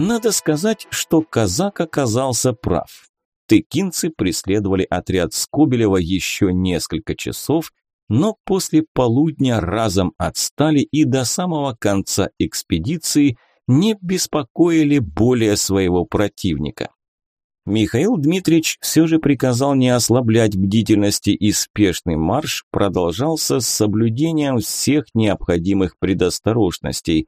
Надо сказать, что казак оказался прав. Тыкинцы преследовали отряд Скобелева еще несколько часов, но после полудня разом отстали и до самого конца экспедиции не беспокоили более своего противника. Михаил Дмитриевич все же приказал не ослаблять бдительности и спешный марш продолжался с соблюдением всех необходимых предосторожностей.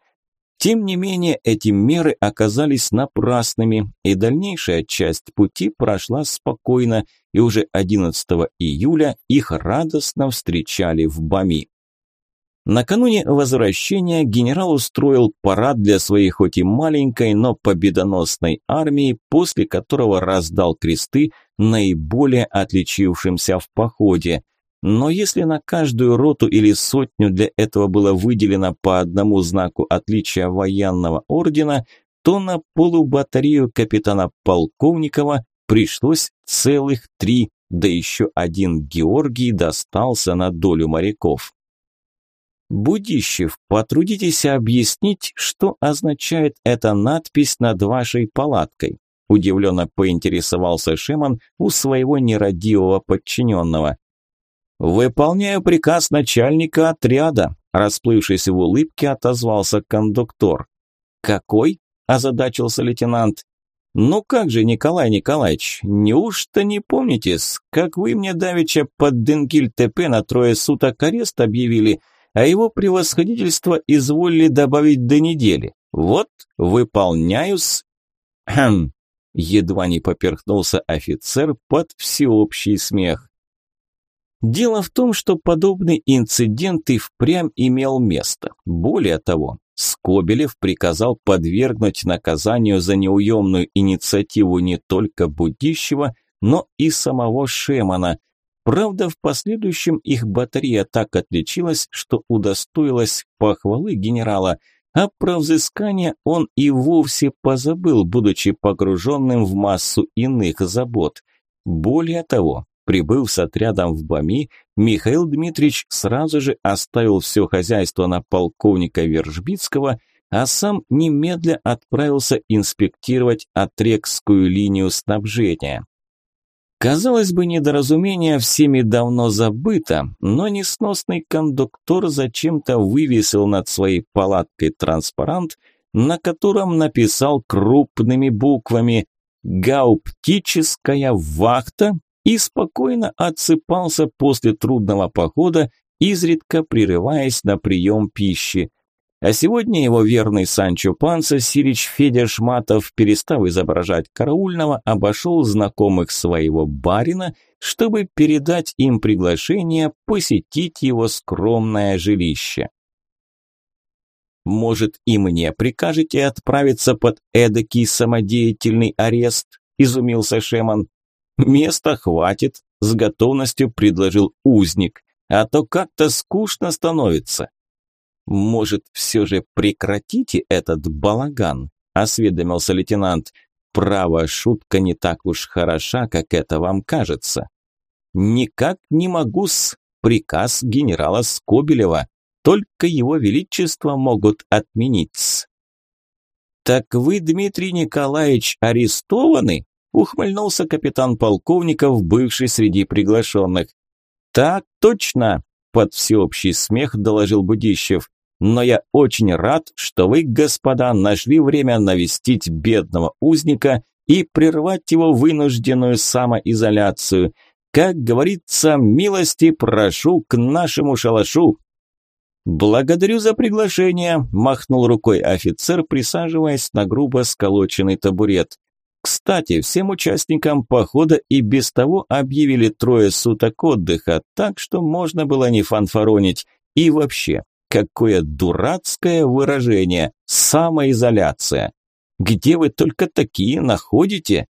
Тем не менее, эти меры оказались напрасными, и дальнейшая часть пути прошла спокойно, и уже 11 июля их радостно встречали в Бами. Накануне возвращения генерал устроил парад для своей хоть и маленькой, но победоносной армии, после которого раздал кресты наиболее отличившимся в походе. Но если на каждую роту или сотню для этого было выделено по одному знаку отличия военного ордена, то на полубатарею капитана Полковникова пришлось целых три, да еще один Георгий достался на долю моряков. Будищев, потрудитесь объяснить, что означает эта надпись над вашей палаткой. Удивленно поинтересовался Шеман у своего нерадивого подчиненного. «Выполняю приказ начальника отряда», расплывшись в улыбке, отозвался кондуктор. «Какой?» – озадачился лейтенант. «Ну как же, Николай Николаевич, неужто не помните, как вы мне давеча под Денгиль-ТП на трое суток арест объявили, а его превосходительство изволили добавить до недели. Вот, выполняю-с... Хм, едва не поперхнулся офицер под всеобщий смех. Дело в том, что подобный инцидент и впрямь имел место. Более того, Скобелев приказал подвергнуть наказанию за неуемную инициативу не только Будищева, но и самого Шемана – Правда, в последующем их батарея так отличилась, что удостоилась похвалы генерала, а про взыскание он и вовсе позабыл, будучи погруженным в массу иных забот. Более того, прибыв с отрядом в Бами, Михаил Дмитриевич сразу же оставил все хозяйство на полковника Вержбицкого, а сам немедля отправился инспектировать Отрекскую линию снабжения. Казалось бы, недоразумение всеми давно забыто, но несносный кондуктор зачем-то вывесил над своей палаткой транспарант, на котором написал крупными буквами «Гауптическая вахта» и спокойно отсыпался после трудного похода, изредка прерываясь на прием пищи. А сегодня его верный Санчо Панса, Сирич Федя Шматов, перестав изображать караульного, обошел знакомых своего барина, чтобы передать им приглашение посетить его скромное жилище. «Может, и мне прикажете отправиться под эдакий самодеятельный арест?» – изумился Шеман. «Места хватит», – с готовностью предложил узник, «а то как-то скучно становится». «Может, все же прекратите этот балаган?» – осведомился лейтенант. «Право, шутка не так уж хороша, как это вам кажется». «Никак не могу-с. Приказ генерала Скобелева. Только его величество могут отменить-с». «Так вы, Дмитрий Николаевич, арестованы?» – ухмыльнулся капитан полковников, бывший среди приглашенных. «Так точно!» – под всеобщий смех доложил Будищев но я очень рад, что вы, господа, нашли время навестить бедного узника и прервать его вынужденную самоизоляцию. Как говорится, милости прошу к нашему шалашу. Благодарю за приглашение, махнул рукой офицер, присаживаясь на грубо сколоченный табурет. Кстати, всем участникам похода и без того объявили трое суток отдыха, так что можно было не фанфаронить. И вообще, Какое дурацкое выражение «самоизоляция». Где вы только такие находите?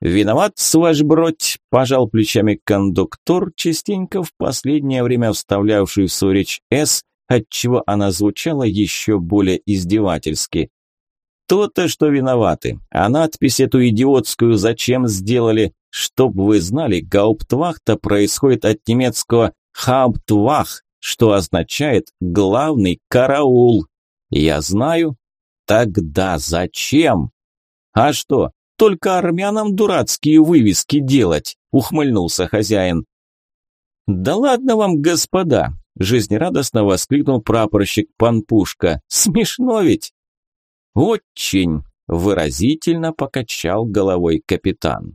Виноват, ваш бродь, пожал плечами кондуктор, частенько в последнее время вставлявший в свою речь «с», отчего она звучала еще более издевательски. То-то, что виноваты. А надпись эту идиотскую зачем сделали? Чтоб вы знали, гауптвахта происходит от немецкого «хауптвах», что означает «главный караул». Я знаю. Тогда зачем? А что, только армянам дурацкие вывески делать, ухмыльнулся хозяин. Да ладно вам, господа, жизнерадостно воскликнул прапорщик Панпушка. Смешно ведь? Очень выразительно покачал головой капитан.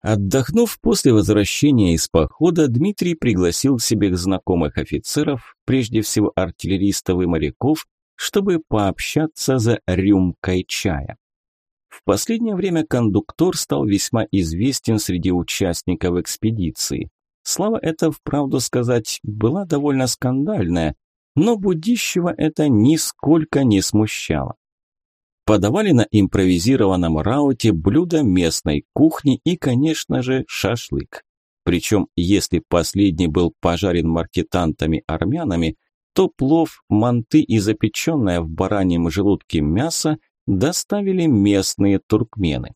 Отдохнув после возвращения из похода, Дмитрий пригласил себе знакомых офицеров, прежде всего артиллеристов и моряков, чтобы пообщаться за рюмкой чая. В последнее время кондуктор стал весьма известен среди участников экспедиции. Слава эта, вправду сказать, была довольно скандальная, но Будищева это нисколько не смущало. Подавали на импровизированном рауте блюда местной кухни и, конечно же, шашлык. Причем, если последний был пожарен маркетантами-армянами, то плов, манты и запеченное в бараньем желудке мясо доставили местные туркмены.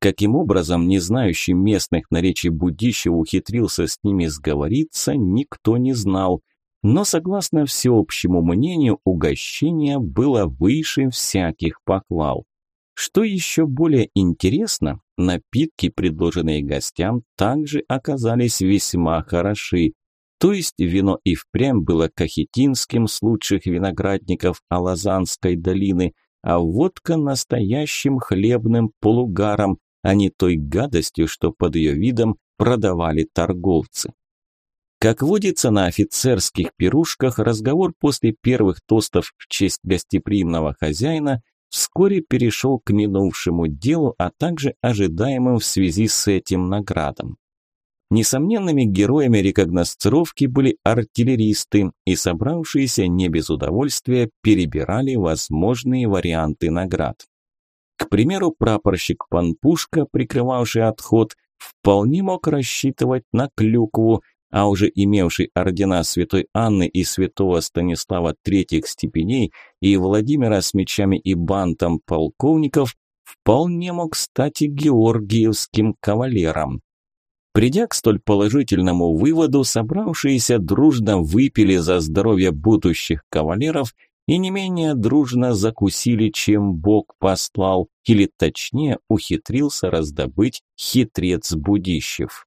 Каким образом не знающий местных наречий Будищев ухитрился с ними сговориться, никто не знал. Но, согласно всеобщему мнению, угощение было выше всяких похвал. Что еще более интересно, напитки, предложенные гостям, также оказались весьма хороши. То есть вино и впрямь было кахетинским с лучших виноградников Алазанской долины, а водка настоящим хлебным полугаром, а не той гадостью, что под ее видом продавали торговцы. Как водится на офицерских пирушках, разговор после первых тостов в честь гостеприимного хозяина вскоре перешел к минувшему делу, а также ожидаемым в связи с этим наградам. Несомненными героями рекогносцировки были артиллеристы, и собравшиеся не без удовольствия перебирали возможные варианты наград. К примеру, прапорщик Панпушка, прикрывавший отход, вполне мог рассчитывать на клюкву, а уже имевший ордена святой Анны и святого Станислава третьих степеней и Владимира с мечами и бантом полковников, вполне мог стать и георгиевским кавалером. Придя к столь положительному выводу, собравшиеся дружно выпили за здоровье будущих кавалеров и не менее дружно закусили, чем Бог послал, или точнее ухитрился раздобыть хитрец Будищев.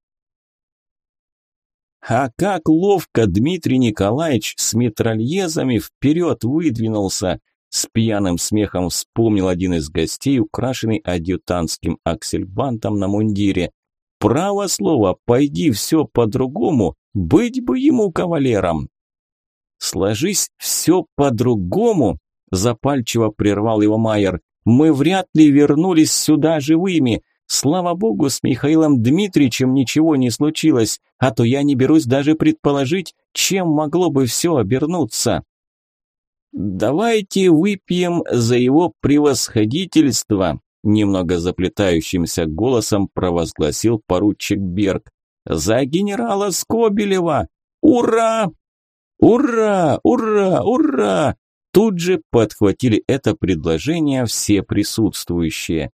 А как ловко Дмитрий Николаевич с метрольезами вперед выдвинулся! С пьяным смехом вспомнил один из гостей, украшенный адъютантским аксельбантом на мундире. Право слово, пойди все по-другому, быть бы ему кавалером. Сложись все по-другому, запальчиво прервал его Майер. Мы вряд ли вернулись сюда живыми. Слава богу, с Михаилом Дмитриевичем ничего не случилось, а то я не берусь даже предположить, чем могло бы все обернуться. Давайте выпьем за его превосходительство, Немного заплетающимся голосом провозгласил поручик Берг. «За генерала Скобелева! Ура! Ура! Ура! Ура!» Тут же подхватили это предложение все присутствующие.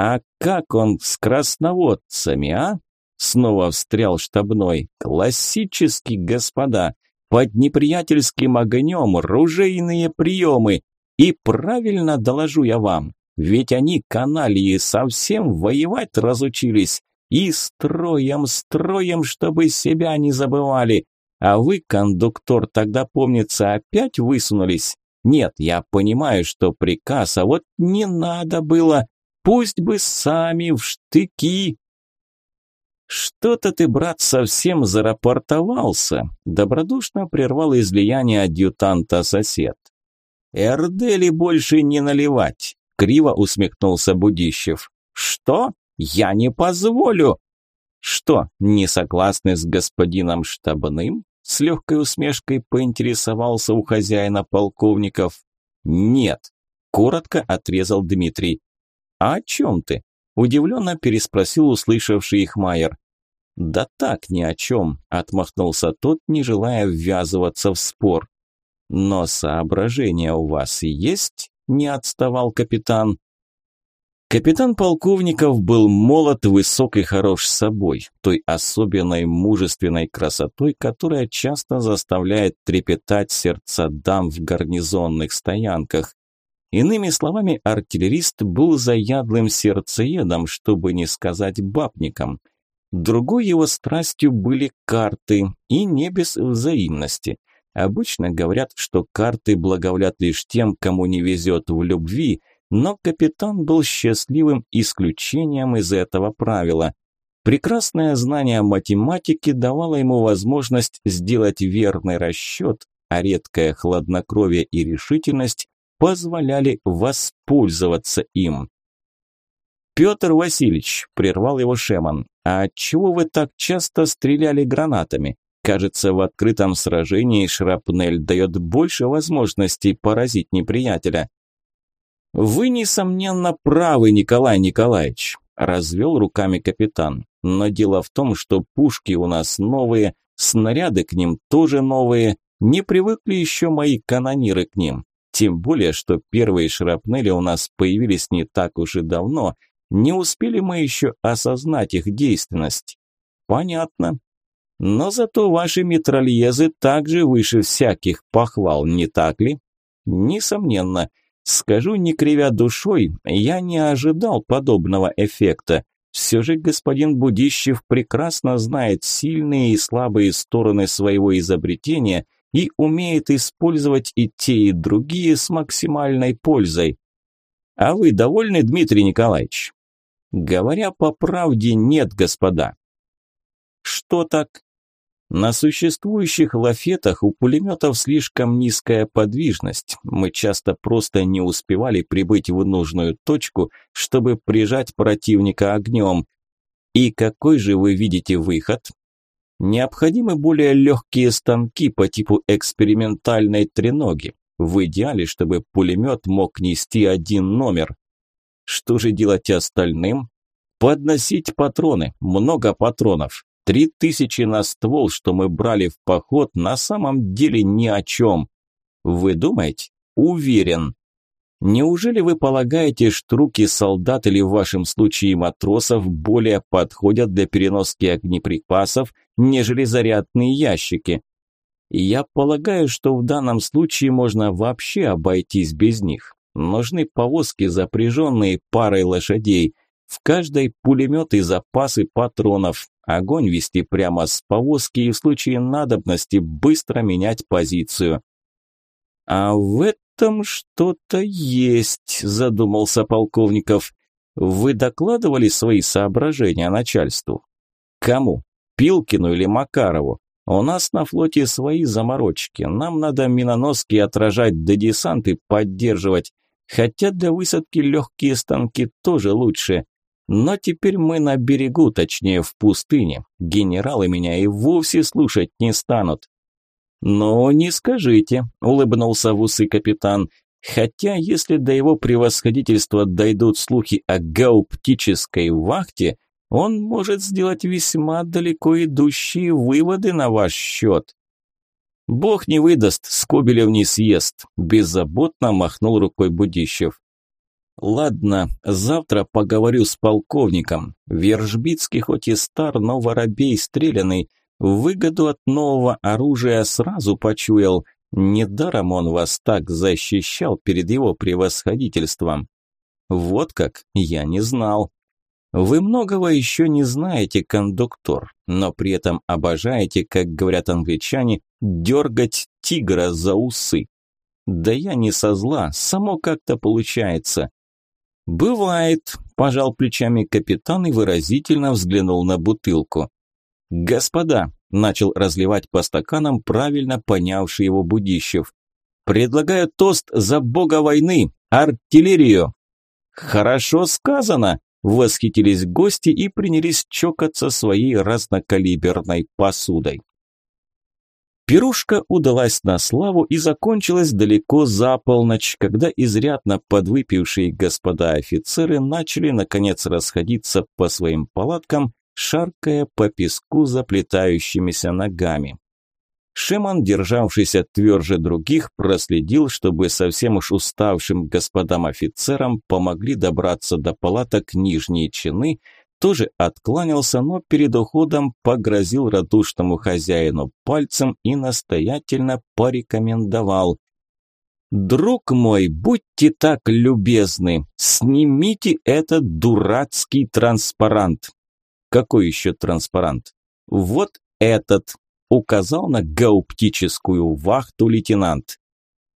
«А как он с красноводцами, а?» Снова встрял штабной. «Классический, господа! Под неприятельским огнем ружейные приемы! И правильно доложу я вам, ведь они, каналии, совсем воевать разучились. И строем, строем, чтобы себя не забывали. А вы, кондуктор, тогда, помнится, опять высунулись. Нет, я понимаю, что приказ, а вот не надо было. Пусть бы сами в штыки. Что-то ты, брат, совсем зарапортовался. Добродушно прервал излияние адъютанта сосед. Эрдели больше не наливать. Криво усмехнулся Будищев. «Что? Я не позволю!» «Что, не согласны с господином штабным?» С легкой усмешкой поинтересовался у хозяина полковников. «Нет», – коротко отрезал Дмитрий. «А о чем ты?» – удивленно переспросил услышавший их Майер. «Да так, ни о чем», – отмахнулся тот, не желая ввязываться в спор. «Но соображения у вас есть?» не отставал капитан. Капитан Полковников был молод, высок и хорош собой, той особенной мужественной красотой, которая часто заставляет трепетать сердца дам в гарнизонных стоянках. Иными словами, артиллерист был заядлым сердцеедом, чтобы не сказать бабником. Другой его страстью были карты, и не без взаимности. Обычно говорят, что карты благоволят лишь тем, кому не везет в любви, но капитан был счастливым исключением из этого правила. Прекрасное знание математики давало ему возможность сделать верный расчет, а редкое хладнокровие и решительность позволяли воспользоваться им. «Петр Васильевич», – прервал его Шеман, – «а отчего вы так часто стреляли гранатами? Кажется, в открытом сражении шрапнель дает больше возможностей поразить неприятеля». «Вы, несомненно, правы, Николай Николаевич», – развел руками капитан. «Но дело в том, что пушки у нас новые, снаряды к ним тоже новые, не привыкли еще мои канониры к ним. Тем более, что первые шрапнели у нас появились не так уж и давно, не успели мы еще осознать их действенность. Понятно. Но зато ваши метрольезы также выше всяких похвал, не так ли? Несомненно. Скажу, не кривя душой, я не ожидал подобного эффекта. Все же господин Будищев прекрасно знает сильные и слабые стороны своего изобретения – и умеет использовать и те, и другие с максимальной пользой. А вы довольны, Дмитрий Николаевич? Говоря по правде, нет, господа. Что так? На существующих лафетах у пулеметов слишком низкая подвижность. Мы часто просто не успевали прибыть в нужную точку, чтобы прижать противника огнем. И какой же вы видите выход? Необходимы более легкие станки по типу экспериментальной треноги. В идеале, чтобы пулемет мог нести один номер. Что же делать остальным? Подносить патроны, много патронов. Три тысячи на ствол, что мы брали в поход, на самом деле ни о чем. Вы думаете? Уверен. Неужели вы полагаете, что руки солдат или в вашем случае матросов более подходят для переноски огнеприпасов, нежели зарядные ящики? Я полагаю, что в данном случае можно вообще обойтись без них. Нужны повозки, запряженные парой лошадей. В каждой пулемет и запасы патронов. Огонь вести прямо с повозки и в случае надобности быстро менять позицию. А в этом что-то есть», – задумался полковников. «Вы докладывали свои соображения начальству?» «Кому? Пилкину или Макарову? У нас на флоте свои заморочки. Нам надо миноноски отражать, да десанты поддерживать. Хотя для высадки легкие станки тоже лучше. Но теперь мы на берегу, точнее в пустыне. Генералы меня и вовсе слушать не станут. «Ну, не скажите», – улыбнулся в усы капитан. «Хотя, если до его превосходительства дойдут слухи о гауптической вахте, он может сделать весьма далеко идущие выводы на ваш счет». «Бог не выдаст, Скобелев не съест», – беззаботно махнул рукой Будищев. «Ладно, завтра поговорю с полковником. Вержбицкий хоть и стар, но воробей стрелянный. Выгоду от нового оружия сразу почуял. Недаром он вас так защищал перед его превосходительством. Вот как, я не знал. Вы многого еще не знаете, кондуктор, но при этом обожаете, как говорят англичане, дергать тигра за усы. Да я не со зла, само как-то получается. Бывает, пожал плечами капитан и выразительно взглянул на бутылку. «Господа!» – начал разливать по стаканам правильно понявший его Будищев. «Предлагаю тост за бога войны, артиллерию!» «Хорошо сказано!» – восхитились гости и принялись чокаться своей разнокалиберной посудой. Пирушка удалась на славу и закончилась далеко за полночь, когда изрядно подвыпившие господа офицеры начали наконец расходиться по своим палаткам шаркая по песку заплетающимися ногами. Шиман, державшийся тверже других, проследил, чтобы совсем уж уставшим господам-офицерам помогли добраться до палаток нижние чины, тоже откланялся, но перед уходом погрозил радушному хозяину пальцем и настоятельно порекомендовал. Друг мой, будьте так любезны, снимите этот дурацкий транспарант. Какой еще транспарант? Вот этот, указал на гауптическую вахту лейтенант.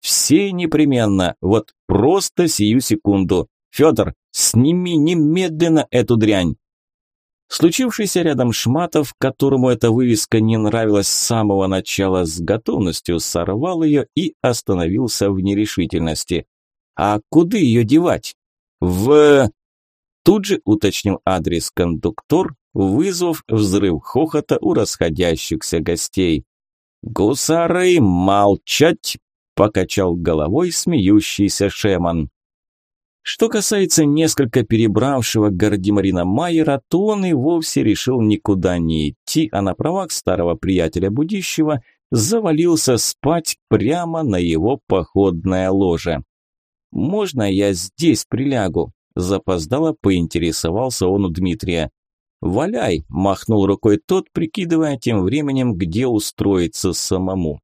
Все непременно, вот просто сию секунду. Федор, сними немедленно эту дрянь. Случившийся рядом Шматов, которому эта вывеска не нравилась с самого начала, с готовностью сорвал ее и остановился в нерешительности. «А куда ее девать?» «В...» Тут же уточнил адрес кондуктор, вызвав взрыв хохота у расходящихся гостей. «Гусары, молчать!» – покачал головой смеющийся Шеман. Что касается несколько перебравшего Гардемарина Майера, то он и вовсе решил никуда не идти, а на правах старого приятеля будущего завалился спать прямо на его походное ложе. «Можно я здесь прилягу?» – запоздало поинтересовался он у Дмитрия. «Валяй!» – махнул рукой тот, прикидывая тем временем, где устроиться самому.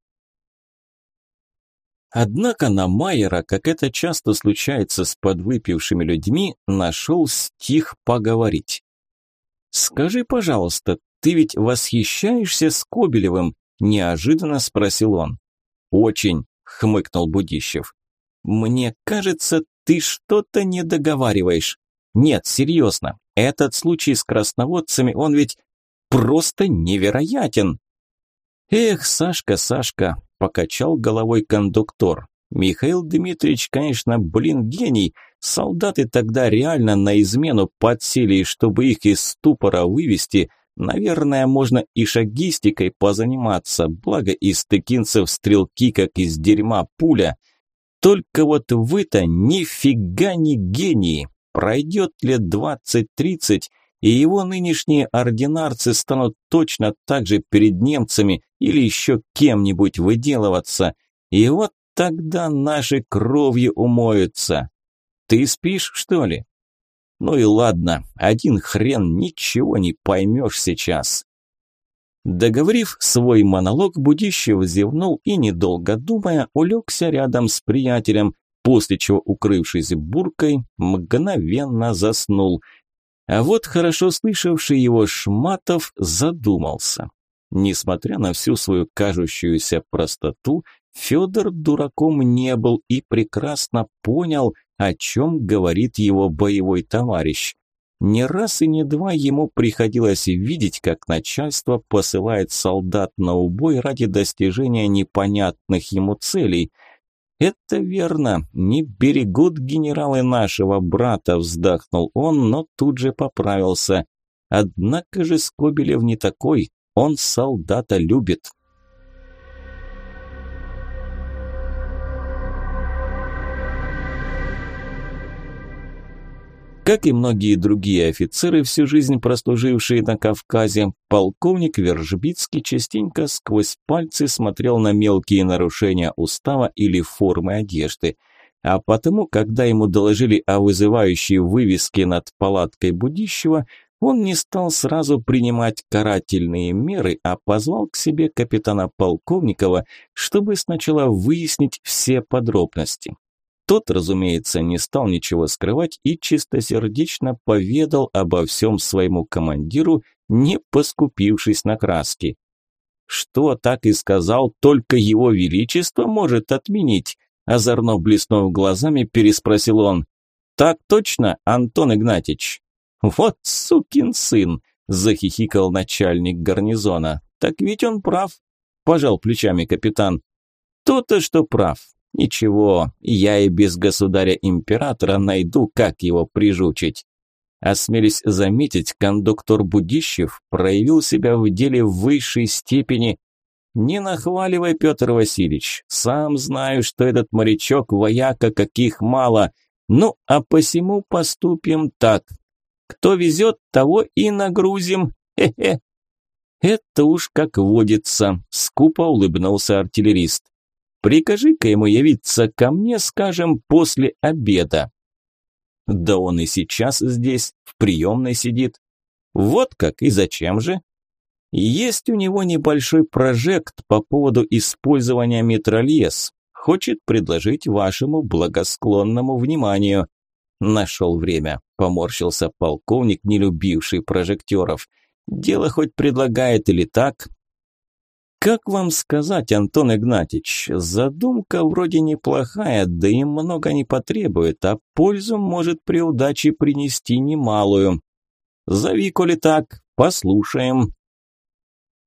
Однако на Майера, как это часто случается с подвыпившими людьми, нашел стих поговорить. «Скажи, пожалуйста, ты ведь восхищаешься Скобелевым?» – неожиданно спросил он. «Очень», – хмыкнул Будищев. «Мне кажется, ты что-то не договариваешь. Нет, серьезно, этот случай с красноводцами, он ведь просто невероятен». «Эх, Сашка, Сашка, покачал головой кондуктор. Михаил Дмитриевич, конечно, блин, гений. Солдаты тогда реально на измену подсели, и чтобы их из ступора вывести, наверное, можно и шагистикой позаниматься, благо из тыкинцев стрелки, как из дерьма пуля. Только вот вы-то нифига не гении. Пройдет лет двадцать-тридцать, и его нынешние ординарцы станут точно так же перед немцами или еще кем-нибудь выделываться. И вот тогда наши кровью умоются. Ты спишь, что ли? Ну и ладно, один хрен ничего не поймешь сейчас. Договорив свой монолог, Будищев зевнул и, недолго думая, улегся рядом с приятелем, после чего, укрывшись буркой, мгновенно заснул – а вот хорошо слышавший его Шматов задумался. Несмотря на всю свою кажущуюся простоту, Федор дураком не был и прекрасно понял, о чем говорит его боевой товарищ. Не раз и не два ему приходилось видеть, как начальство посылает солдат на убой ради достижения непонятных ему целей – «Это верно, не берегут генералы нашего брата», – вздохнул он, но тут же поправился. «Однако же Скобелев не такой, он солдата любит». Как и многие другие офицеры, всю жизнь прослужившие на Кавказе, полковник Вержбицкий частенько сквозь пальцы смотрел на мелкие нарушения устава или формы одежды. А потому, когда ему доложили о вызывающей вывеске над палаткой Будищева, он не стал сразу принимать карательные меры, а позвал к себе капитана Полковникова, чтобы сначала выяснить все подробности. Тот, разумеется, не стал ничего скрывать и чистосердечно поведал обо всем своему командиру, не поскупившись на краски. «Что так и сказал, только его величество может отменить?» Озорно блеснув глазами, переспросил он. «Так точно, Антон Игнатьич?» «Вот сукин сын!» – захихикал начальник гарнизона. «Так ведь он прав», – пожал плечами капитан. «То-то, что прав. Ничего, я и без государя-императора найду, как его прижучить. Осмелись заметить, кондуктор Будищев проявил себя в деле в высшей степени. Не нахваливай, Петр Васильевич, сам знаю, что этот морячок вояка каких мало. Ну, а посему поступим так. Кто везет, того и нагрузим. Хе-хе. Это уж как водится, скупо улыбнулся артиллерист. Прикажи-ка ему явиться ко мне, скажем, после обеда. Да он и сейчас здесь, в приемной сидит. Вот как и зачем же? Есть у него небольшой прожект по поводу использования метролез. хочет предложить вашему благосклонному вниманию. Нашел время, поморщился полковник, не любивший прожекторов. Дело хоть предлагает или так, как вам сказать, Антон Игнатьич, задумка вроде неплохая, да и много не потребует, а пользу может при удаче принести немалую. Зови, коли так, послушаем.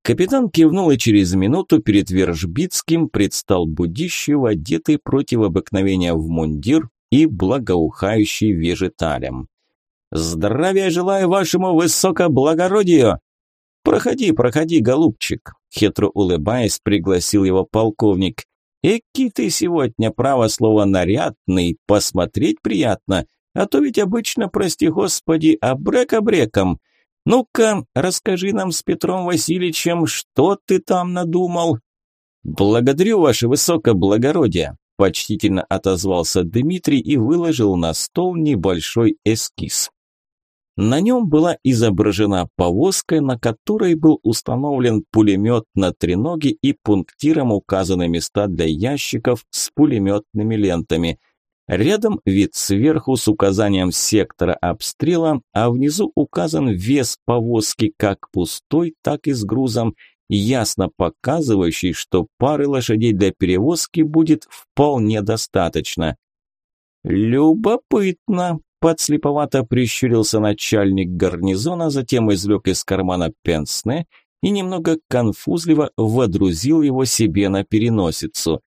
Капитан кивнул, и через минуту перед Вержбицким предстал Будищев, одетый против обыкновения в мундир и благоухающий вежеталем. «Здравия желаю вашему высокоблагородию!» «Проходи, проходи, голубчик», – хитро улыбаясь, пригласил его полковник. «Эки ты сегодня, право слово, нарядный, посмотреть приятно, а то ведь обычно, прости господи, обрек-обреком. Ну-ка, расскажи нам с Петром Васильевичем, что ты там надумал?» «Благодарю, ваше высокоблагородие», – почтительно отозвался Дмитрий и выложил на стол небольшой эскиз. На нем была изображена повозка, на которой был установлен пулемет на треноге и пунктиром указаны места для ящиков с пулеметными лентами. Рядом вид сверху с указанием сектора обстрела, а внизу указан вес повозки как пустой, так и с грузом, ясно показывающий, что пары лошадей для перевозки будет вполне достаточно. «Любопытно», Подслеповато прищурился начальник гарнизона, затем извлек из кармана пенсне и немного конфузливо водрузил его себе на переносицу.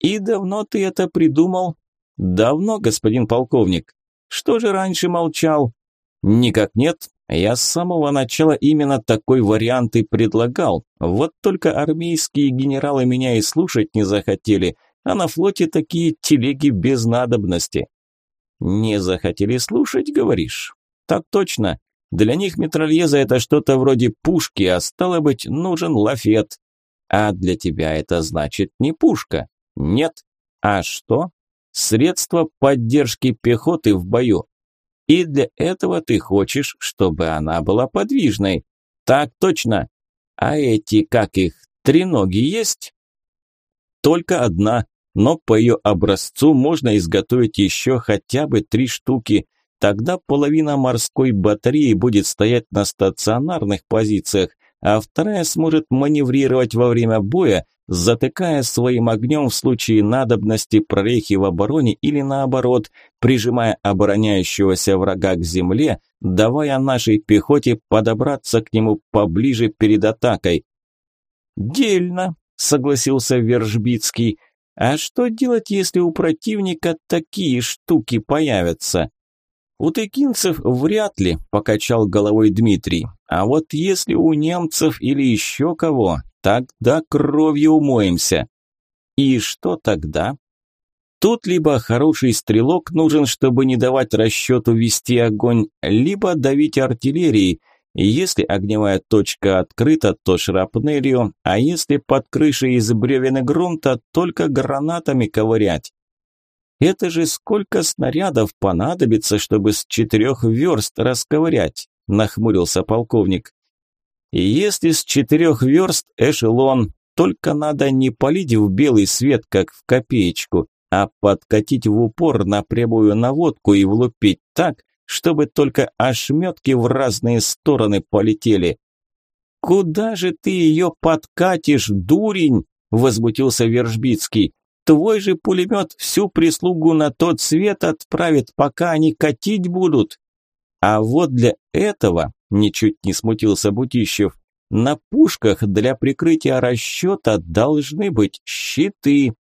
«И давно ты это придумал?» «Давно, господин полковник. Что же раньше молчал?» «Никак нет. Я с самого начала именно такой вариант и предлагал. Вот только армейские генералы меня и слушать не захотели, а на флоте такие телеги без надобности». «Не захотели слушать, говоришь?» «Так точно. Для них метрольеза это что-то вроде пушки, а стало быть, нужен лафет. А для тебя это значит не пушка. Нет. А что? Средство поддержки пехоты в бою. И для этого ты хочешь, чтобы она была подвижной. Так точно. А эти, как их, треноги есть? Только одна но по ее образцу можно изготовить еще хотя бы три штуки. Тогда половина морской батареи будет стоять на стационарных позициях, а вторая сможет маневрировать во время боя, затыкая своим огнем в случае надобности прорехи в обороне или наоборот, прижимая обороняющегося врага к земле, давая нашей пехоте подобраться к нему поближе перед атакой. «Дельно», – согласился Вержбицкий, а что делать, если у противника такие штуки появятся? У тыкинцев вряд ли, покачал головой Дмитрий. А вот если у немцев или еще кого, тогда кровью умоемся. И что тогда? Тут либо хороший стрелок нужен, чтобы не давать расчету вести огонь, либо давить артиллерией – если огневая точка открыта, то шрапнелью, а если под крышей из бревен и грунта, только гранатами ковырять. Это же сколько снарядов понадобится, чтобы с четырех верст расковырять, нахмурился полковник. И если с четырех верст эшелон, только надо не полить в белый свет, как в копеечку, а подкатить в упор на прямую наводку и влупить так, чтобы только ошметки в разные стороны полетели. «Куда же ты ее подкатишь, дурень?» – возмутился Вержбицкий. «Твой же пулемет всю прислугу на тот свет отправит, пока они катить будут». «А вот для этого», – ничуть не смутился Бутищев, – «на пушках для прикрытия расчета должны быть щиты».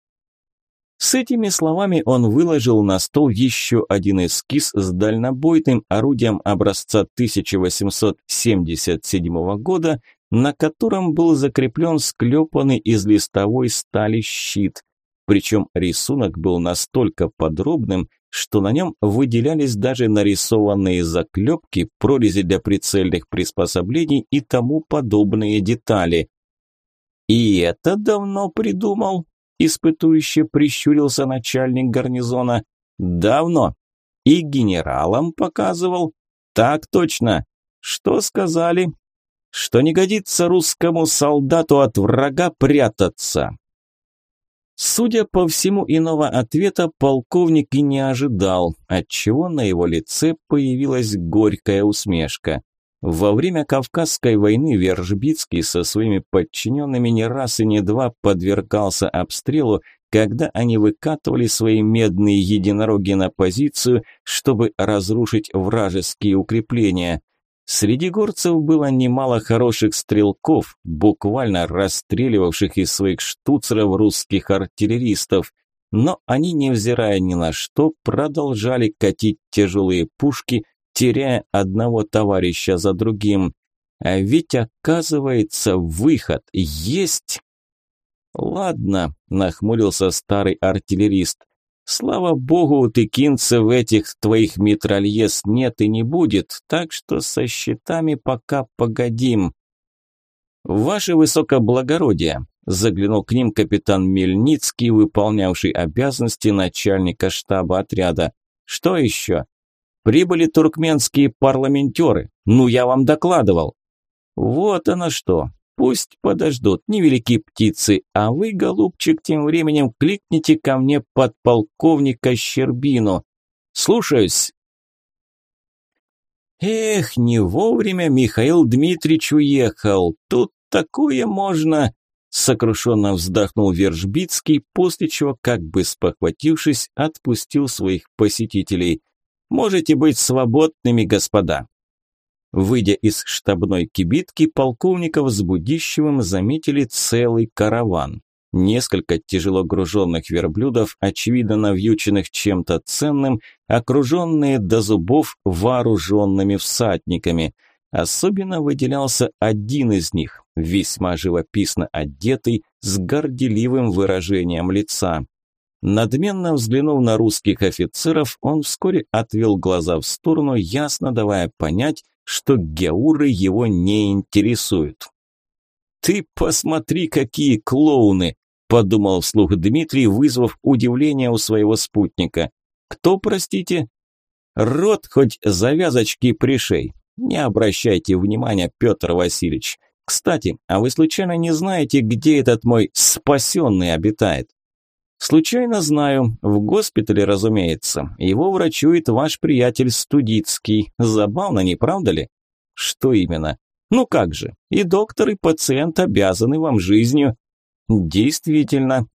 С этими словами он выложил на стол еще один эскиз с дальнобойным орудием образца 1877 года, на котором был закреплен склепанный из листовой стали щит. Причем рисунок был настолько подробным, что на нем выделялись даже нарисованные заклепки, прорези для прицельных приспособлений и тому подобные детали. «И это давно придумал?» Испытующе прищурился начальник гарнизона. Давно. И генералам показывал. Так точно. Что сказали? Что не годится русскому солдату от врага прятаться. Судя по всему, иного ответа полковник и не ожидал, отчего на его лице появилась горькая усмешка. Во время Кавказской войны Вержбицкий со своими подчиненными не раз и не два подвергался обстрелу, когда они выкатывали свои медные единороги на позицию, чтобы разрушить вражеские укрепления. Среди горцев было немало хороших стрелков, буквально расстреливавших из своих штуцеров русских артиллеристов, но они, невзирая ни на что, продолжали катить тяжелые пушки, теряя одного товарища за другим. А ведь, оказывается, выход есть. «Ладно», – нахмурился старый артиллерист, Слава богу, у тыкинцев этих твоих митральез нет и не будет, так что со счетами пока погодим. Ваше высокоблагородие, заглянул к ним капитан Мельницкий, выполнявший обязанности начальника штаба отряда. Что еще? Прибыли туркменские парламентеры. Ну, я вам докладывал. Вот оно что. Пусть подождут невелики птицы, а вы, голубчик, тем временем кликните ко мне подполковника Щербину. Слушаюсь. Эх, не вовремя Михаил Дмитриевич уехал. Тут такое можно... Сокрушенно вздохнул Вержбицкий, после чего, как бы спохватившись, отпустил своих посетителей. «Можете быть свободными, господа. Выйдя из штабной кибитки, полковников с Будищевым заметили целый караван. Несколько тяжело груженных верблюдов, очевидно навьюченных чем-то ценным, окруженные до зубов вооруженными всадниками. Особенно выделялся один из них, весьма живописно одетый, с горделивым выражением лица. Надменно взглянув на русских офицеров, он вскоре отвел глаза в сторону, ясно давая понять, что геуры его не интересуют. «Ты посмотри, какие клоуны!» – подумал вслух Дмитрий, вызвав удивление у своего спутника. «Кто, простите?» «Рот хоть завязочки пришей. Не обращайте внимания, Петр Васильевич. Кстати, а вы случайно не знаете, где этот мой спасенный обитает?» Случайно знаю, в госпитале, разумеется. Его врачует ваш приятель Студицкий. Забавно, не правда ли? Что именно? Ну как же, и доктор, и пациент обязаны вам жизнью. Действительно.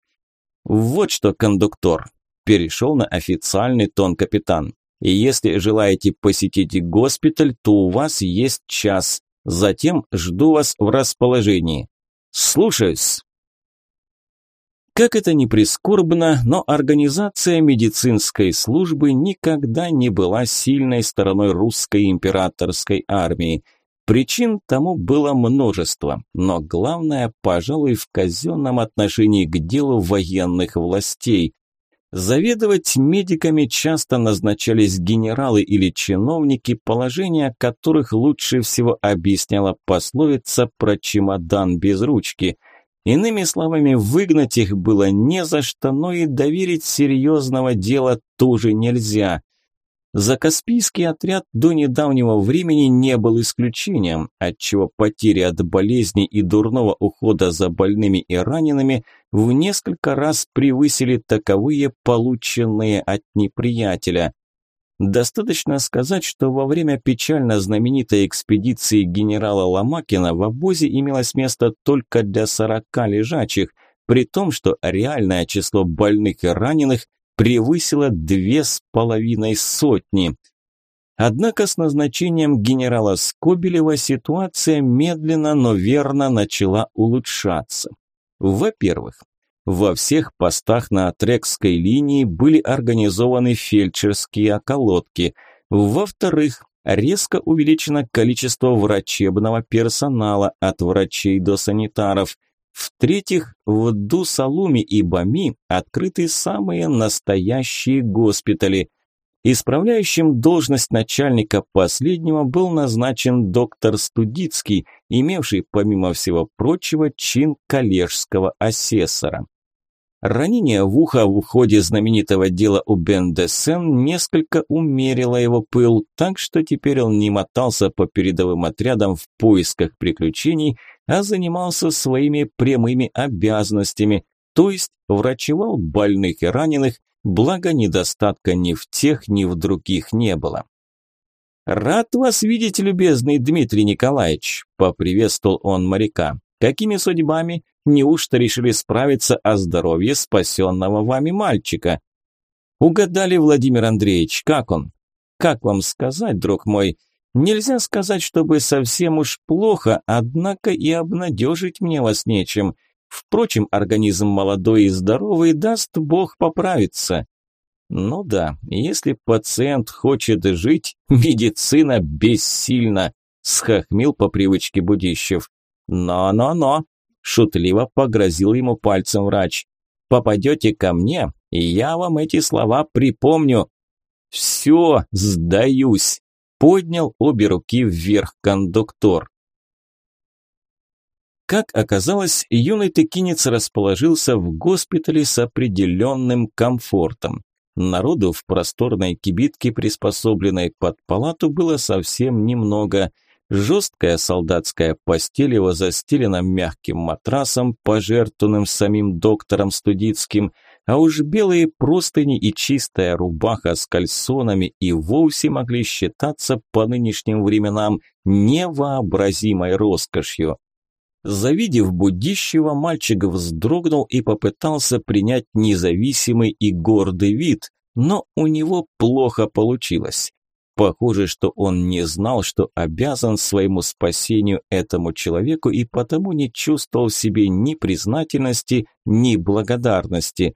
Вот что, кондуктор, перешел на официальный тон капитан. И если желаете посетить госпиталь, то у вас есть час. Затем жду вас в расположении. Слушаюсь. Как это ни прискорбно, но организация медицинской службы никогда не была сильной стороной русской императорской армии. Причин тому было множество, но главное, пожалуй, в казенном отношении к делу военных властей. Заведовать медиками часто назначались генералы или чиновники, положение которых лучше всего объясняла пословица про чемодан без ручки – Иными словами, выгнать их было не за что, но и доверить серьезного дела тоже нельзя. За Каспийский отряд до недавнего времени не был исключением, отчего потери от болезней и дурного ухода за больными и ранеными в несколько раз превысили таковые, полученные от неприятеля. Достаточно сказать, что во время печально знаменитой экспедиции генерала Ломакина в обозе имелось место только для 40 лежачих, при том, что реальное число больных и раненых превысило две с половиной сотни. Однако с назначением генерала Скобелева ситуация медленно, но верно начала улучшаться. Во-первых, во всех постах на Атрекской линии были организованы фельдшерские околотки. Во-вторых, резко увеличено количество врачебного персонала от врачей до санитаров. В-третьих, в Дусалуме и Бами открыты самые настоящие госпитали. Исправляющим должность начальника последнего был назначен доктор Студицкий, имевший, помимо всего прочего, чин коллежского асессора. Ранение в ухо в ходе знаменитого дела у Бендесен несколько умерило его пыл, так что теперь он не мотался по передовым отрядам в поисках приключений, а занимался своими прямыми обязанностями, то есть врачевал больных и раненых, благо недостатка ни в тех, ни в других не было. «Рад вас видеть, любезный Дмитрий Николаевич», – поприветствовал он моряка. «Какими судьбами? Неужто решили справиться о здоровье спасенного вами мальчика?» «Угадали, Владимир Андреевич, как он?» «Как вам сказать, друг мой? Нельзя сказать, чтобы совсем уж плохо, однако и обнадежить мне вас нечем. Впрочем, организм молодой и здоровый, даст Бог поправиться. Ну да, если пациент хочет жить, медицина бессильна, схохмил по привычке Будищев. Но-но-но, шутливо погрозил ему пальцем врач. Попадете ко мне, и я вам эти слова припомню. Все, сдаюсь, поднял обе руки вверх кондуктор. Как оказалось, юный текинец расположился в госпитале с определенным комфортом. Народу в просторной кибитке, приспособленной под палату, было совсем немного. Жесткая солдатская постель его застелена мягким матрасом, пожертвованным самим доктором Студицким, а уж белые простыни и чистая рубаха с кальсонами и вовсе могли считаться по нынешним временам невообразимой роскошью. Завидев будущего, мальчик вздрогнул и попытался принять независимый и гордый вид, но у него плохо получилось. Похоже, что он не знал, что обязан своему спасению этому человеку и потому не чувствовал в себе ни признательности, ни благодарности.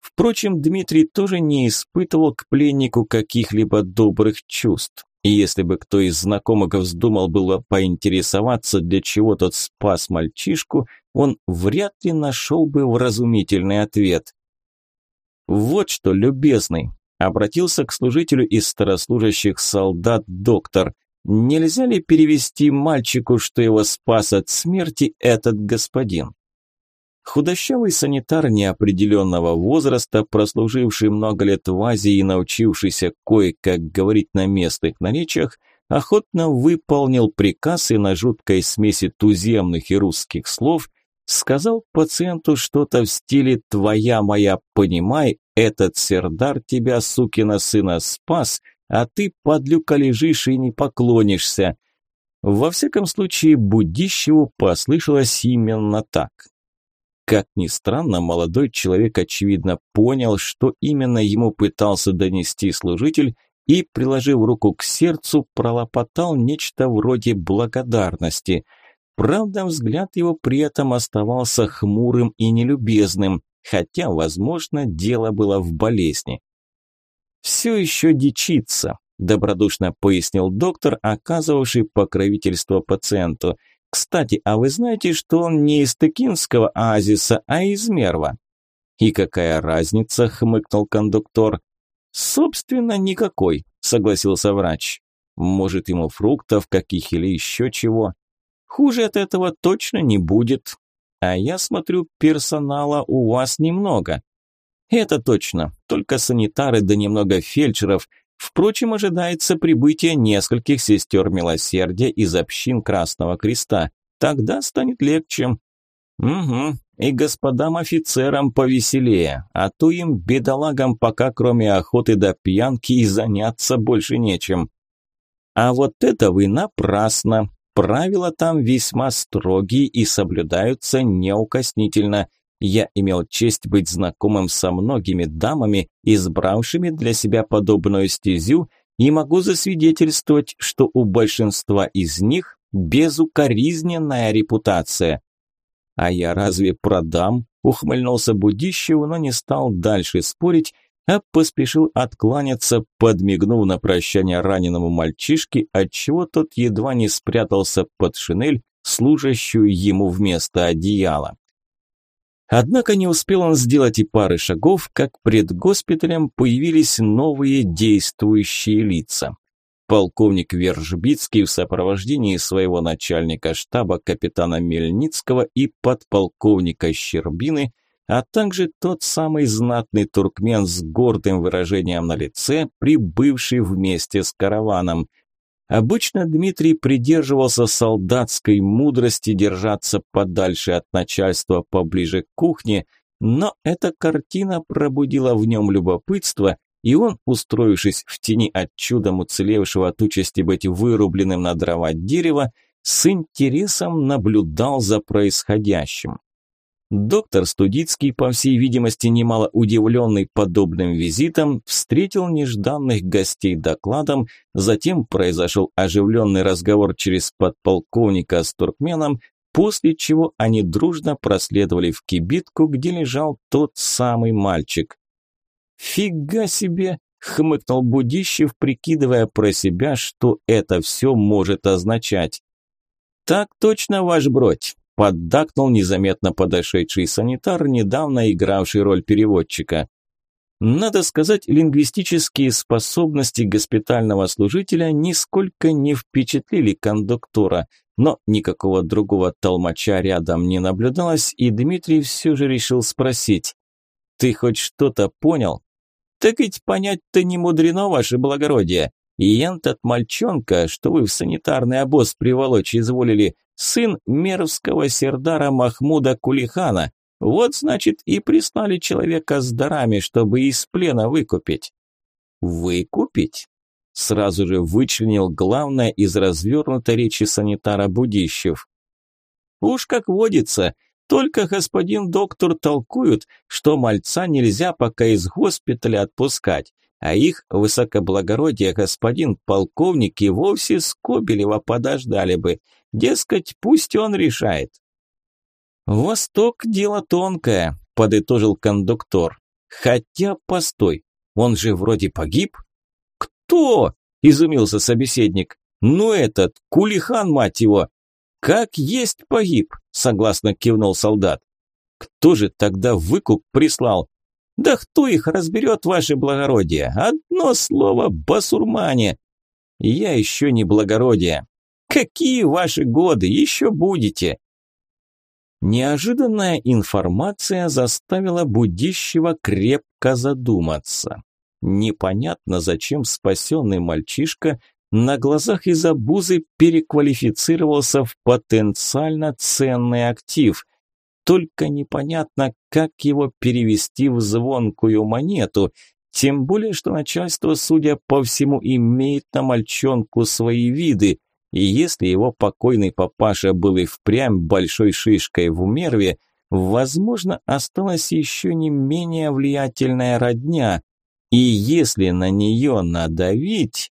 Впрочем, Дмитрий тоже не испытывал к пленнику каких-либо добрых чувств. И если бы кто из знакомых вздумал было поинтересоваться, для чего тот спас мальчишку, он вряд ли нашел бы вразумительный ответ. «Вот что, любезный», – обратился к служителю из старослужащих солдат доктор, «нельзя ли перевести мальчику, что его спас от смерти этот господин?» Худощавый санитар неопределенного возраста, прослуживший много лет в Азии и научившийся кое-как говорить на местных наречиях, охотно выполнил приказ и на жуткой смеси туземных и русских слов сказал пациенту что-то в стиле «Твоя моя, понимай, этот сердар тебя, сукина сына, спас, а ты, подлюка, лежишь и не поклонишься». Во всяком случае, Будищеву послышалось именно так. Как ни странно, молодой человек очевидно понял, что именно ему пытался донести служитель и, приложив руку к сердцу, пролопотал нечто вроде благодарности. Правда, взгляд его при этом оставался хмурым и нелюбезным, хотя, возможно, дело было в болезни. «Все еще дичится», – добродушно пояснил доктор, оказывавший покровительство пациенту – кстати, а вы знаете, что он не из Текинского оазиса, а из Мерва? И какая разница, хмыкнул кондуктор. Собственно, никакой, согласился врач. Может, ему фруктов каких или еще чего. Хуже от этого точно не будет. А я смотрю, персонала у вас немного. Это точно, только санитары да немного фельдшеров – Впрочем, ожидается прибытие нескольких сестер милосердия из общин Красного Креста. Тогда станет легче. Угу, и господам офицерам повеселее, а то им, бедолагам, пока кроме охоты до пьянки и заняться больше нечем. А вот это вы напрасно. Правила там весьма строгие и соблюдаются неукоснительно – я имел честь быть знакомым со многими дамами, избравшими для себя подобную стезю, и могу засвидетельствовать, что у большинства из них безукоризненная репутация. «А я разве продам?» – ухмыльнулся Будищев, но не стал дальше спорить, а поспешил откланяться, подмигнув на прощание раненому мальчишке, отчего тот едва не спрятался под шинель, служащую ему вместо одеяла. Однако не успел он сделать и пары шагов, как пред госпиталем появились новые действующие лица. Полковник Вержбицкий в сопровождении своего начальника штаба капитана Мельницкого и подполковника Щербины, а также тот самый знатный туркмен с гордым выражением на лице, прибывший вместе с караваном – Обычно Дмитрий придерживался солдатской мудрости держаться подальше от начальства поближе к кухне, но эта картина пробудила в нем любопытство, и он, устроившись в тени от чудом уцелевшего от участи быть вырубленным на дрова дерева, с интересом наблюдал за происходящим. Доктор Студицкий, по всей видимости, немало удивленный подобным визитом, встретил нежданных гостей докладом, затем произошел оживленный разговор через подполковника с туркменом, после чего они дружно проследовали в кибитку, где лежал тот самый мальчик. «Фига себе!» – хмыкнул Будищев, прикидывая про себя, что это все может означать. «Так точно, ваш бродь!» – поддакнул незаметно подошедший санитар, недавно игравший роль переводчика. Надо сказать, лингвистические способности госпитального служителя нисколько не впечатлили кондуктора, но никакого другого толмача рядом не наблюдалось, и Дмитрий все же решил спросить. «Ты хоть что-то понял?» «Так ведь понять-то не мудрено, ваше благородие. И этот мальчонка, что вы в санитарный обоз приволочь изволили, сын мервского сердара Махмуда Кулихана. Вот, значит, и прислали человека с дарами, чтобы из плена выкупить». «Выкупить?» Сразу же вычленил главное из развернутой речи санитара Будищев. «Уж как водится, только господин доктор толкуют, что мальца нельзя пока из госпиталя отпускать, а их высокоблагородие господин полковник и вовсе Скобелева подождали бы. Дескать, пусть он решает. «Восток – дело тонкое», – подытожил кондуктор. «Хотя, постой, он же вроде погиб». «Кто?» – изумился собеседник. «Ну этот, Кулихан, мать его, «Как есть погиб», – согласно кивнул солдат. «Кто же тогда выкуп прислал?» «Да кто их разберет, ваше благородие? Одно слово – басурмане!» «Я еще не благородие». «Какие ваши годы? Еще будете!» Неожиданная информация заставила будущего крепко задуматься. Непонятно, зачем спасенный мальчишка на глазах из обузы переквалифицировался в потенциально ценный актив. Только непонятно, как его перевести в звонкую монету, тем более, что начальство, судя по всему, имеет на мальчонку свои виды, и если его покойный папаша был и впрямь большой шишкой в Мерве, возможно, осталась еще не менее влиятельная родня, и если на нее надавить...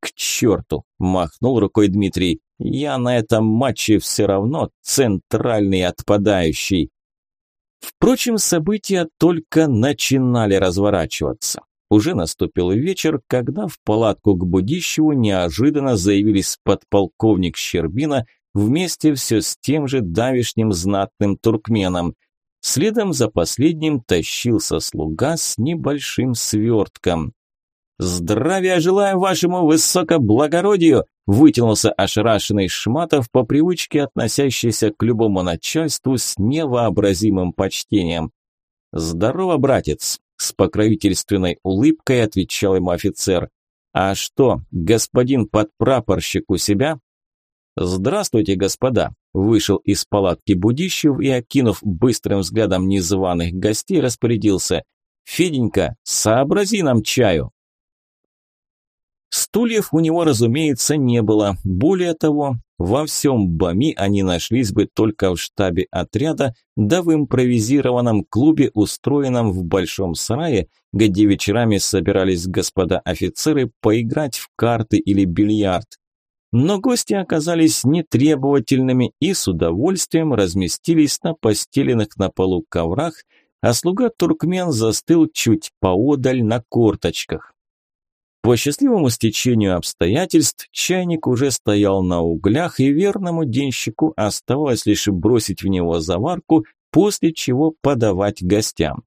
«К черту!» – махнул рукой Дмитрий. «Я на этом матче все равно центральный отпадающий». Впрочем, события только начинали разворачиваться. Уже наступил вечер, когда в палатку к Будищеву неожиданно заявились подполковник Щербина вместе все с тем же давишним знатным туркменом. Следом за последним тащился слуга с небольшим свертком. «Здравия желаю вашему высокоблагородию!» вытянулся ошарашенный Шматов по привычке, относящийся к любому начальству с невообразимым почтением. «Здорово, братец!» – с покровительственной улыбкой отвечал ему офицер. «А что, господин подпрапорщик у себя?» «Здравствуйте, господа!» – вышел из палатки Будищев и, окинув быстрым взглядом незваных гостей, распорядился. «Феденька, сообрази нам чаю!» Стульев у него, разумеется, не было. Более того, во всем БАМИ они нашлись бы только в штабе отряда, да в импровизированном клубе, устроенном в Большом сарае, где вечерами собирались господа офицеры поиграть в карты или бильярд. Но гости оказались нетребовательными и с удовольствием разместились на постеленных на полу коврах, а слуга туркмен застыл чуть поодаль на корточках. По счастливому стечению обстоятельств чайник уже стоял на углях, и верному денщику оставалось лишь бросить в него заварку, после чего подавать гостям.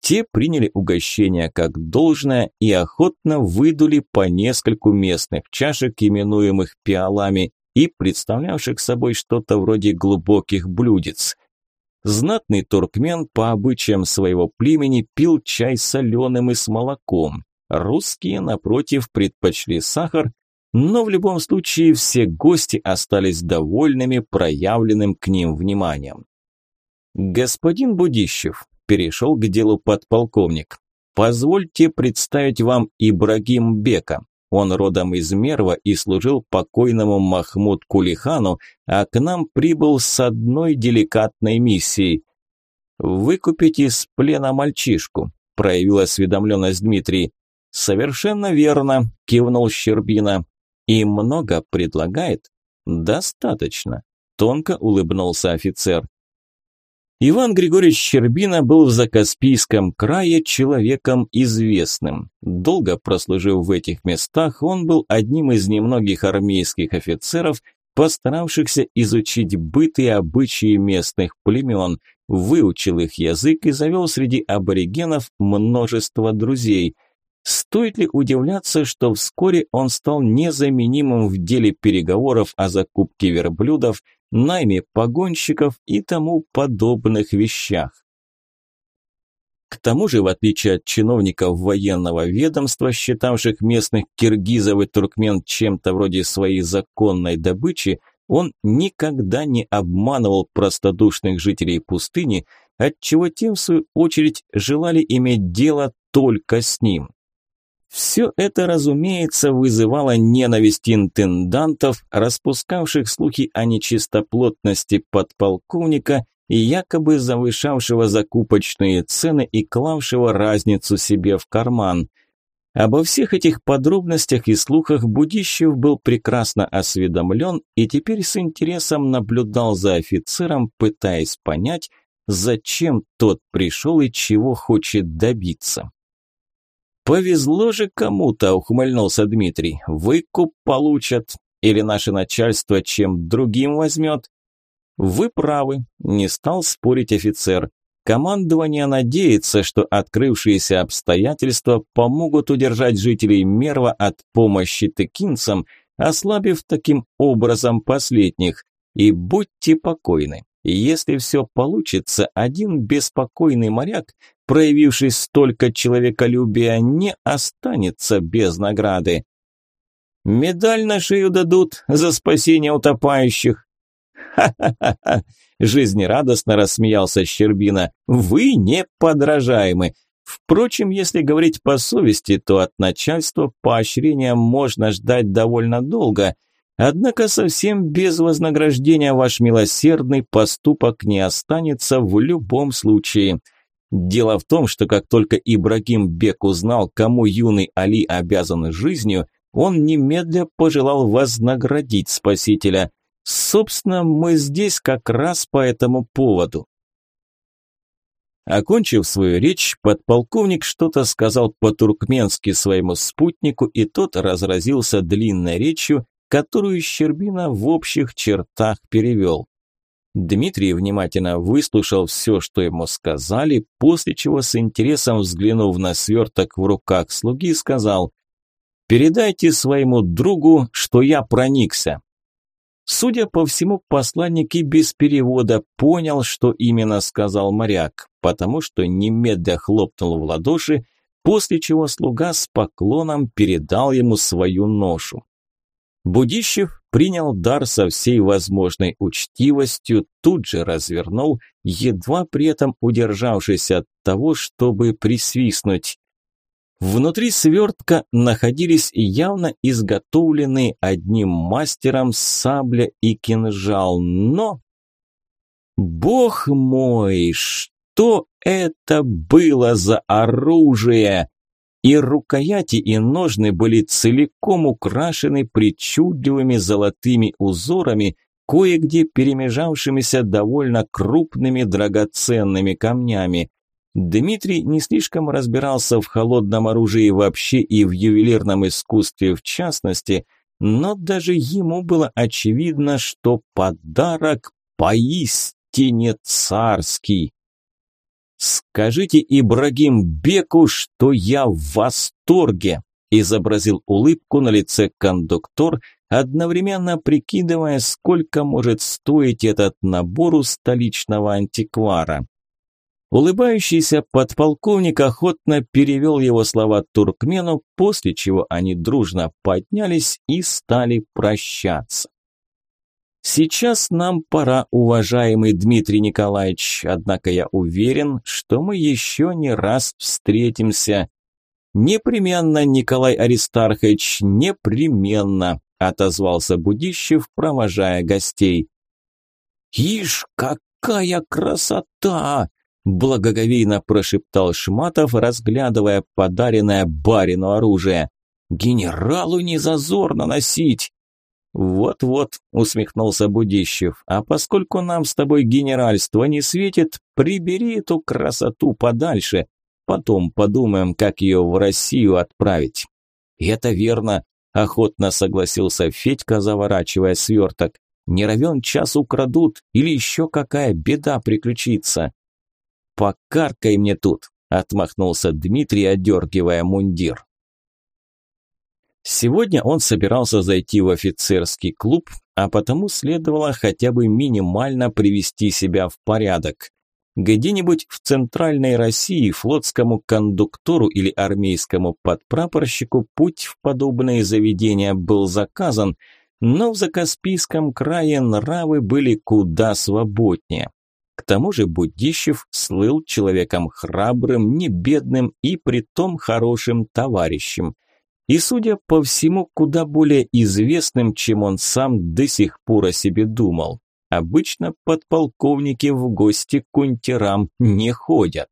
Те приняли угощение как должное и охотно выдули по нескольку местных чашек, именуемых пиалами, и представлявших собой что-то вроде глубоких блюдец. Знатный туркмен по обычаям своего племени пил чай соленым и с молоком, Русские, напротив, предпочли сахар, но в любом случае все гости остались довольными проявленным к ним вниманием. Господин Будищев, перешел к делу подполковник. Позвольте представить вам Ибрагим Бека. Он родом из Мерва и служил покойному Махмуд Кулихану, а к нам прибыл с одной деликатной миссией. «Выкупить из плена мальчишку», – проявил осведомленность Дмитрий. «Совершенно верно», – кивнул Щербина. «И много предлагает?» «Достаточно», – тонко улыбнулся офицер. Иван Григорьевич Щербина был в Закаспийском крае человеком известным. Долго прослужив в этих местах, он был одним из немногих армейских офицеров, постаравшихся изучить быт и обычаи местных племен, выучил их язык и завел среди аборигенов множество друзей. Стоит ли удивляться, что вскоре он стал незаменимым в деле переговоров о закупке верблюдов, найме погонщиков и тому подобных вещах. К тому же, в отличие от чиновников военного ведомства, считавших местных киргизов и туркмен чем-то вроде своей законной добычи, он никогда не обманывал простодушных жителей пустыни, отчего те, в свою очередь, желали иметь дело только с ним. Все это, разумеется, вызывало ненависть интендантов, распускавших слухи о нечистоплотности подполковника и якобы завышавшего закупочные цены и клавшего разницу себе в карман. Обо всех этих подробностях и слухах Будищев был прекрасно осведомлен и теперь с интересом наблюдал за офицером, пытаясь понять, зачем тот пришел и чего хочет добиться. «Повезло же кому-то», – ухмыльнулся Дмитрий. «Выкуп получат. Или наше начальство чем другим возьмет?» «Вы правы», – не стал спорить офицер. Командование надеется, что открывшиеся обстоятельства помогут удержать жителей Мерва от помощи текинцам, ослабив таким образом последних. И будьте покойны, если все получится, один беспокойный моряк проявивший столько человеколюбия, не останется без награды. Медаль на шею дадут за спасение утопающих. Ха-ха-ха! Жизнерадостно рассмеялся Щербина. Вы неподражаемы. Впрочем, если говорить по совести, то от начальства поощрения можно ждать довольно долго. Однако совсем без вознаграждения ваш милосердный поступок не останется в любом случае. Дело в том, что как только Ибрагим Бек узнал, кому юный Али обязан жизнью, он немедля пожелал вознаградить спасителя. Собственно, мы здесь как раз по этому поводу. Окончив свою речь, подполковник что-то сказал по-туркменски своему спутнику, и тот разразился длинной речью, которую Щербина в общих чертах перевел. Дмитрий внимательно выслушал все, что ему сказали, после чего с интересом взглянув на сверток в руках слуги, сказал «Передайте своему другу, что я проникся». Судя по всему, посланник и без перевода понял, что именно сказал моряк, потому что немедля хлопнул в ладоши, после чего слуга с поклоном передал ему свою ношу. Будищев принял дар со всей возможной учтивостью, тут же развернул, едва при этом удержавшись от того, чтобы присвистнуть. Внутри свертка находились явно изготовленные одним мастером сабля и кинжал, но... Бог мой, что это было за оружие? И рукояти и ножны были целиком украшены причудливыми золотыми узорами, кое-где перемежавшимися довольно крупными драгоценными камнями. Дмитрий не слишком разбирался в холодном оружии вообще и в ювелирном искусстве в частности, но даже ему было очевидно, что подарок поистине царский. «Скажите Ибрагим Беку, что я в восторге!» изобразил улыбку на лице кондуктор, одновременно прикидывая, сколько может стоить этот набор у столичного антиквара. Улыбающийся подполковник охотно перевел его слова туркмену, после чего они дружно поднялись и стали прощаться. Сейчас нам пора, уважаемый Дмитрий Николаевич, однако я уверен, что мы еще не раз встретимся. Непременно, Николай Аристархович, непременно, отозвался Будищев, провожая гостей. Ишь, какая красота! благоговейно прошептал Шматов, разглядывая подаренное барину оружие. Генералу не зазорно носить. Вот-вот, усмехнулся Будищев. А поскольку нам с тобой генеральство не светит, прибери эту красоту подальше. Потом подумаем, как ее в Россию отправить. Это верно, охотно согласился Федька, заворачивая сверток. Не равен час украдут или еще какая беда приключится. «Покаркай мне тут!» – отмахнулся Дмитрий, одергивая мундир. Сегодня он собирался зайти в офицерский клуб, а потому следовало хотя бы минимально привести себя в порядок. Где-нибудь в центральной России флотскому кондуктору или армейскому подпрапорщику путь в подобные заведения был заказан, но в Закаспийском крае нравы были куда свободнее. К тому же Будищев слыл человеком храбрым, не бедным и притом хорошим товарищем. И, судя по всему, куда более известным, чем он сам до сих пор о себе думал. Обычно подполковники в гости к унтерам не ходят.